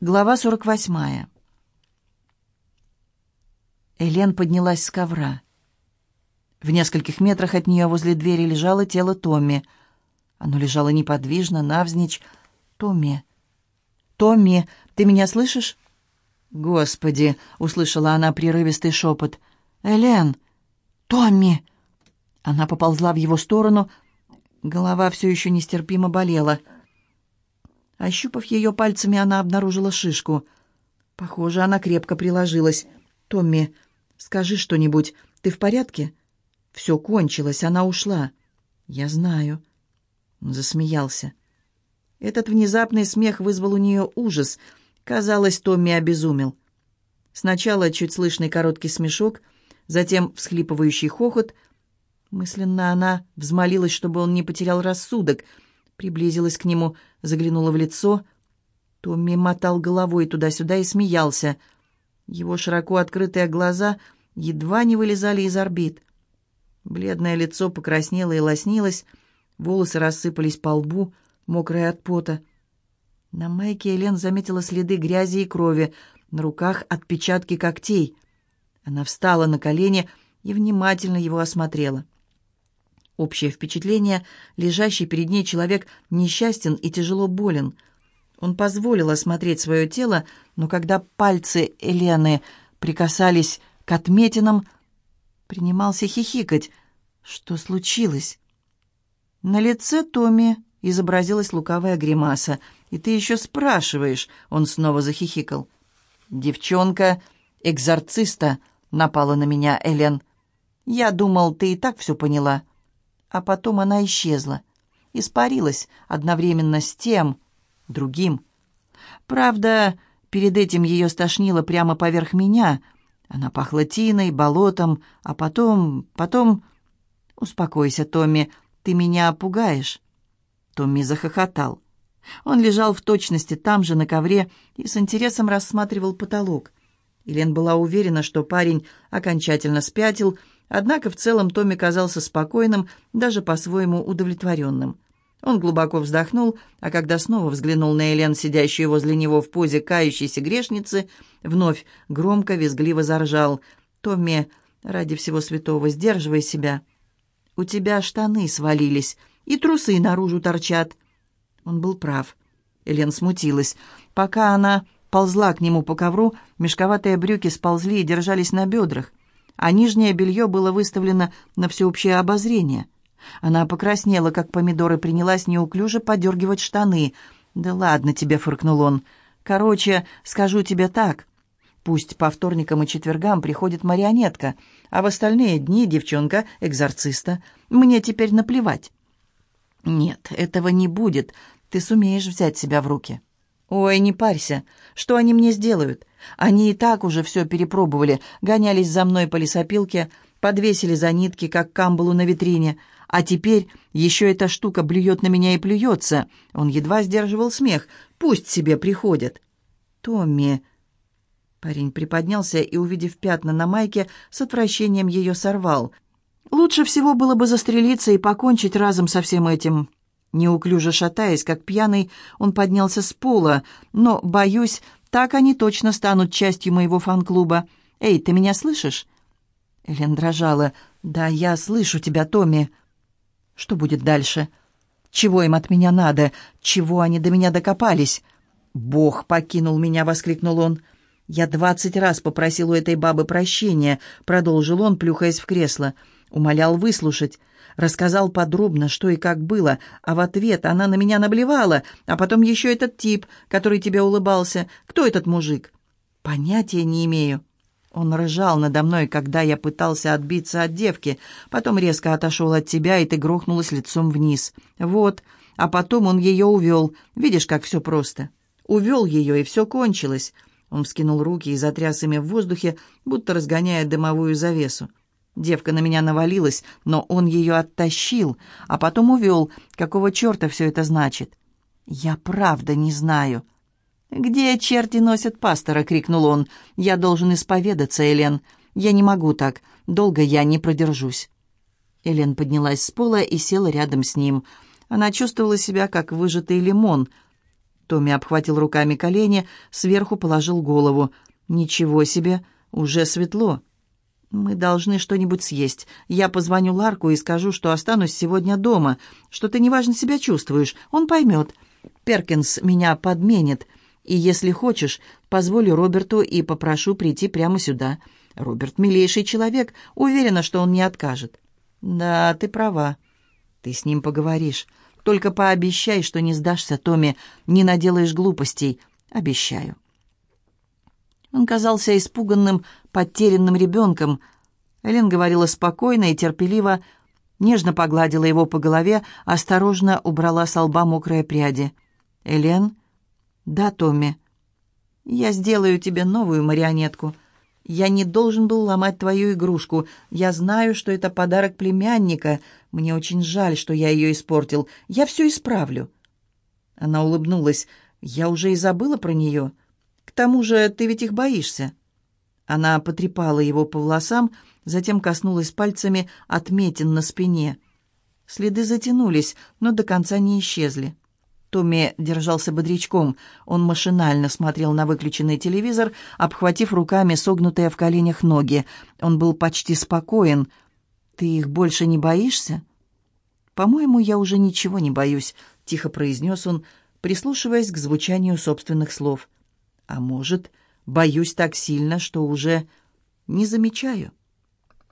Глава 48. Элен поднялась с ковра. В нескольких метрах от нее возле двери лежало тело Томми. Оно лежало неподвижно, навзничь. «Томми! Томми, ты меня слышишь?» «Господи!» — услышала она прерывистый шепот. «Элен! Томми!» Она поползла в его сторону. Голова все еще нестерпимо болела. «Томми!» Ощупав ее пальцами, она обнаружила шишку. Похоже, она крепко приложилась. «Томми, скажи что-нибудь. Ты в порядке?» «Все кончилось, она ушла». «Я знаю». Он засмеялся. Этот внезапный смех вызвал у нее ужас. Казалось, Томми обезумел. Сначала чуть слышный короткий смешок, затем всхлипывающий хохот. Мысленно она взмолилась, чтобы он не потерял рассудок — приблизилась к нему, заглянула в лицо. Томми мотал головой туда-сюда и смеялся. Его широко открытые глаза едва не вылезали из орбит. Бледное лицо покраснело и лоснилось, волосы рассыпались по лбу, мокрые от пота. На майке Элен заметила следы грязи и крови, на руках отпечатки когтей. Она встала на колени и внимательно его осмотрела. Общее впечатление — лежащий перед ней человек несчастен и тяжело болен. Он позволил осмотреть свое тело, но когда пальцы Елены прикасались к отметинам, принимался хихикать. Что случилось? На лице Томми изобразилась лукавая гримаса. «И ты еще спрашиваешь?» — он снова захихикал. «Девчонка, экзорциста, напала на меня Элен. Я думал, ты и так все поняла» а потом она исчезла. Испарилась одновременно с тем, другим. Правда, перед этим ее стошнило прямо поверх меня. Она пахла тиной, болотом, а потом... потом... «Успокойся, Томми, ты меня пугаешь». Томми захохотал. Он лежал в точности там же, на ковре, и с интересом рассматривал потолок. Елен была уверена, что парень окончательно спятил, Однако в целом Томми казался спокойным, даже по-своему удовлетворенным. Он глубоко вздохнул, а когда снова взглянул на Элен, сидящую возле него в позе кающейся грешницы, вновь громко, визгливо заржал. «Томми, ради всего святого, сдерживай себя. У тебя штаны свалились, и трусы наружу торчат». Он был прав. Элен смутилась. Пока она ползла к нему по ковру, мешковатые брюки сползли и держались на бедрах а нижнее белье было выставлено на всеобщее обозрение. Она покраснела, как помидор, и принялась неуклюже подергивать штаны. «Да ладно тебе», — фыркнул он. «Короче, скажу тебе так. Пусть по вторникам и четвергам приходит марионетка, а в остальные дни девчонка — экзорциста. Мне теперь наплевать». «Нет, этого не будет. Ты сумеешь взять себя в руки». «Ой, не парься. Что они мне сделают? Они и так уже все перепробовали, гонялись за мной по лесопилке, подвесили за нитки, как камбалу на витрине. А теперь еще эта штука блюет на меня и плюется». Он едва сдерживал смех. «Пусть себе приходят». «Томми...» Парень приподнялся и, увидев пятна на майке, с отвращением ее сорвал. «Лучше всего было бы застрелиться и покончить разом со всем этим». Неуклюже шатаясь, как пьяный, он поднялся с пола. «Но, боюсь, так они точно станут частью моего фан-клуба. Эй, ты меня слышишь?» Элен дрожала. «Да, я слышу тебя, Томми». «Что будет дальше? Чего им от меня надо? Чего они до меня докопались?» «Бог покинул меня!» — воскликнул он. «Я двадцать раз попросил у этой бабы прощения», — продолжил он, плюхаясь в кресло. Умолял выслушать. Рассказал подробно, что и как было, а в ответ она на меня наблевала, а потом еще этот тип, который тебе улыбался. Кто этот мужик? Понятия не имею. Он рыжал надо мной, когда я пытался отбиться от девки, потом резко отошел от тебя, и ты грохнулась лицом вниз. Вот, а потом он ее увел. Видишь, как все просто. Увел ее, и все кончилось. Он вскинул руки и затряс ими в воздухе, будто разгоняя дымовую завесу. Девка на меня навалилась, но он ее оттащил, а потом увел. Какого черта все это значит? Я правда не знаю. «Где черти носят пастора?» — крикнул он. «Я должен исповедаться, Элен. Я не могу так. Долго я не продержусь». Элен поднялась с пола и села рядом с ним. Она чувствовала себя, как выжатый лимон. Томми обхватил руками колени, сверху положил голову. «Ничего себе, уже светло». «Мы должны что-нибудь съесть. Я позвоню Ларку и скажу, что останусь сегодня дома, что ты неважно себя чувствуешь. Он поймет. Перкинс меня подменит. И если хочешь, позволю Роберту и попрошу прийти прямо сюда. Роберт милейший человек, уверена, что он не откажет». «Да, ты права. Ты с ним поговоришь. Только пообещай, что не сдашься, Томми, не наделаешь глупостей. Обещаю». Он казался испуганным, потерянным ребенком. Элен говорила спокойно и терпеливо, нежно погладила его по голове, осторожно убрала с лба мокрые пряди. «Элен?» «Да, Томми. Я сделаю тебе новую марионетку. Я не должен был ломать твою игрушку. Я знаю, что это подарок племянника. Мне очень жаль, что я ее испортил. Я все исправлю». Она улыбнулась. «Я уже и забыла про нее. Тому же ты ведь их боишься». Она потрепала его по волосам, затем коснулась пальцами отметин на спине. Следы затянулись, но до конца не исчезли. Томми держался бодрячком. Он машинально смотрел на выключенный телевизор, обхватив руками согнутые в коленях ноги. Он был почти спокоен. «Ты их больше не боишься?» «По-моему, я уже ничего не боюсь», — тихо произнес он, прислушиваясь к звучанию собственных слов. «А может, боюсь так сильно, что уже не замечаю?»